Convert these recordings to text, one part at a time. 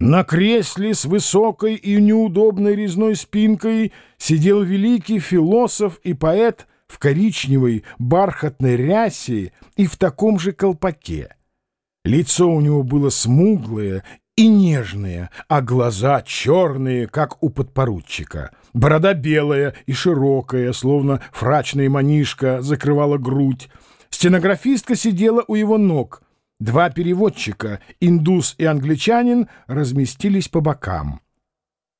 На кресле с высокой и неудобной резной спинкой сидел великий философ и поэт в коричневой бархатной рясе и в таком же колпаке. Лицо у него было смуглое и нежное, а глаза черные, как у подпоручика. Борода белая и широкая, словно фрачная манишка, закрывала грудь. Стенографистка сидела у его ног — Два переводчика, индус и англичанин, разместились по бокам.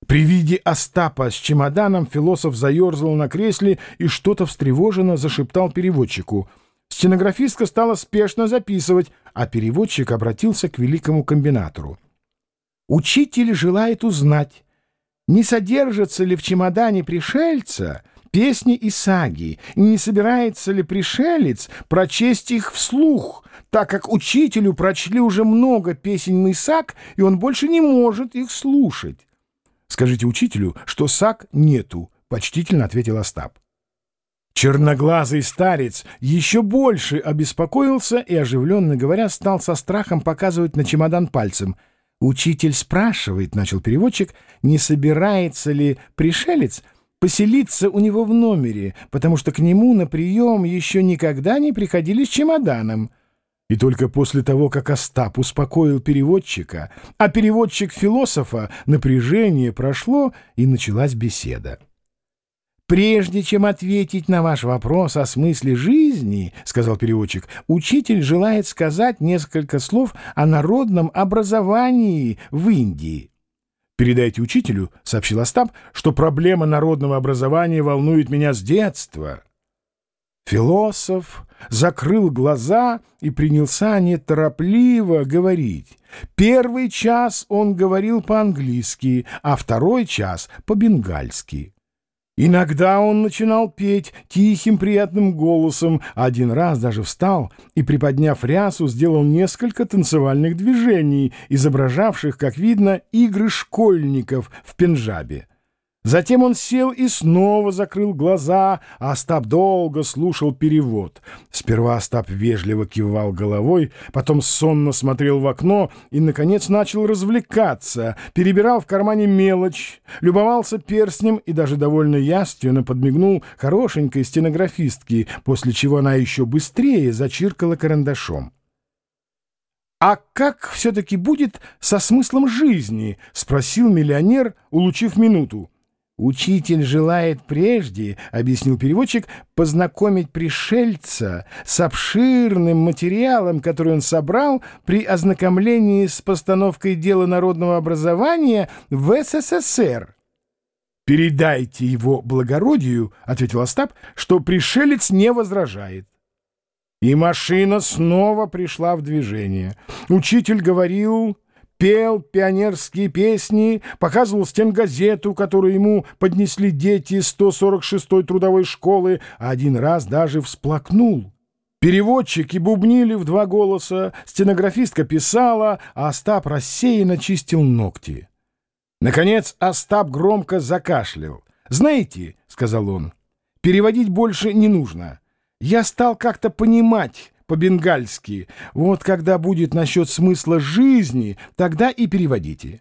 При виде Остапа с чемоданом философ заерзал на кресле и что-то встревоженно зашептал переводчику. Стенографистка стала спешно записывать, а переводчик обратился к великому комбинатору. «Учитель желает узнать, не содержится ли в чемодане пришельца песни и саги, и не собирается ли пришелец прочесть их вслух, так как учителю прочли уже много песен и саг, и он больше не может их слушать. Скажите учителю, что саг нету, — почтительно ответил Остап. Черноглазый старец еще больше обеспокоился и, оживленно говоря, стал со страхом показывать на чемодан пальцем. «Учитель спрашивает», — начал переводчик, — «не собирается ли пришелец поселиться у него в номере, потому что к нему на прием еще никогда не приходили с чемоданом». И только после того, как Остап успокоил переводчика, а переводчик философа, напряжение прошло, и началась беседа. «Прежде чем ответить на ваш вопрос о смысле жизни, — сказал переводчик, — учитель желает сказать несколько слов о народном образовании в Индии. «Передайте учителю, — сообщил Остап, — что проблема народного образования волнует меня с детства». Философ закрыл глаза и принялся неторопливо говорить. Первый час он говорил по-английски, а второй час — по-бенгальски. Иногда он начинал петь тихим приятным голосом, один раз даже встал и, приподняв рясу, сделал несколько танцевальных движений, изображавших, как видно, игры школьников в Пенджабе. Затем он сел и снова закрыл глаза, а Остап долго слушал перевод. Сперва Остап вежливо кивал головой, потом сонно смотрел в окно и, наконец, начал развлекаться, перебирал в кармане мелочь, любовался перстнем и даже довольно яственно подмигнул хорошенькой стенографистке, после чего она еще быстрее зачиркала карандашом. «А как все-таки будет со смыслом жизни?» — спросил миллионер, улучив минуту. «Учитель желает прежде, — объяснил переводчик, — познакомить пришельца с обширным материалом, который он собрал при ознакомлении с постановкой дела народного образования в СССР». «Передайте его благородию, — ответил Остап, — что пришелец не возражает». И машина снова пришла в движение. Учитель говорил пел пионерские песни, показывал стенгазету, которую ему поднесли дети 146-й трудовой школы, а один раз даже всплакнул. Переводчики бубнили в два голоса, стенографистка писала, а Остап рассеянно чистил ногти. Наконец Остап громко закашлял. «Знаете, — сказал он, — переводить больше не нужно. Я стал как-то понимать, по-бенгальски. Вот когда будет насчет смысла жизни, тогда и переводите.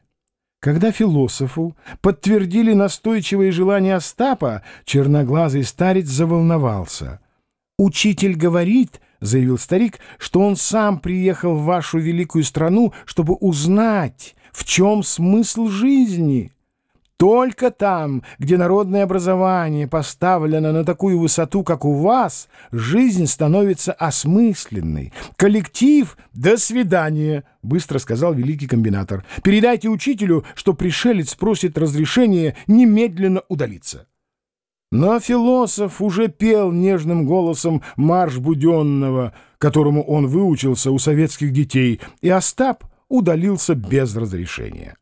Когда философу подтвердили настойчивое желание Остапа, черноглазый старец заволновался. «Учитель говорит, — заявил старик, — что он сам приехал в вашу великую страну, чтобы узнать, в чем смысл жизни». Только там, где народное образование поставлено на такую высоту, как у вас, жизнь становится осмысленной. Коллектив «До свидания», — быстро сказал великий комбинатор. «Передайте учителю, что пришелец просит разрешения немедленно удалиться». Но философ уже пел нежным голосом марш Буденного, которому он выучился у советских детей, и Остап удалился без разрешения.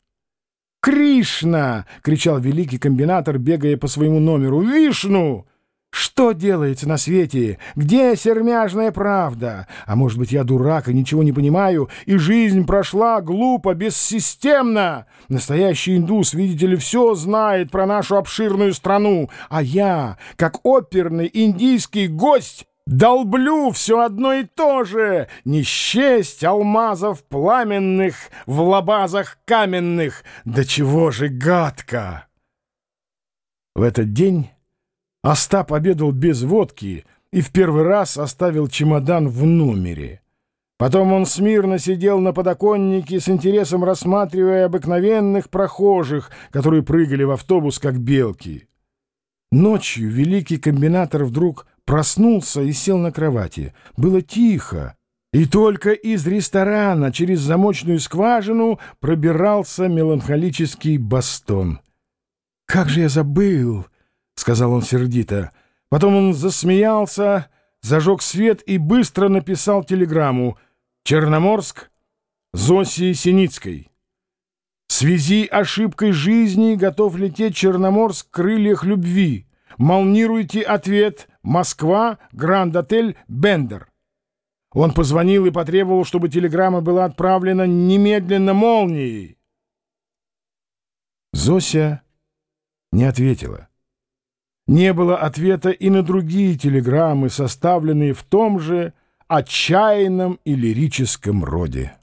«Кришна!» — кричал великий комбинатор, бегая по своему номеру. «Вишну!» Что делается на свете? Где сермяжная правда? А может быть, я дурак и ничего не понимаю, и жизнь прошла глупо, бессистемно? Настоящий индус, видите ли, все знает про нашу обширную страну, а я, как оперный индийский гость, Долблю все одно и то же, не счесть алмазов пламенных в лабазах каменных. Да чего же гадко! В этот день Остап обедал без водки и в первый раз оставил чемодан в номере. Потом он смирно сидел на подоконнике с интересом рассматривая обыкновенных прохожих, которые прыгали в автобус как белки. Ночью великий комбинатор вдруг проснулся и сел на кровати. Было тихо, и только из ресторана через замочную скважину пробирался меланхолический бастон. «Как же я забыл!» — сказал он сердито. Потом он засмеялся, зажег свет и быстро написал телеграмму «Черноморск, Зосии Синицкой». В связи ошибкой жизни готов лететь Черноморск в крыльях любви. Молнируйте ответ «Москва, Гранд-отель, Бендер». Он позвонил и потребовал, чтобы телеграмма была отправлена немедленно молнией. Зося не ответила. Не было ответа и на другие телеграммы, составленные в том же отчаянном и лирическом роде.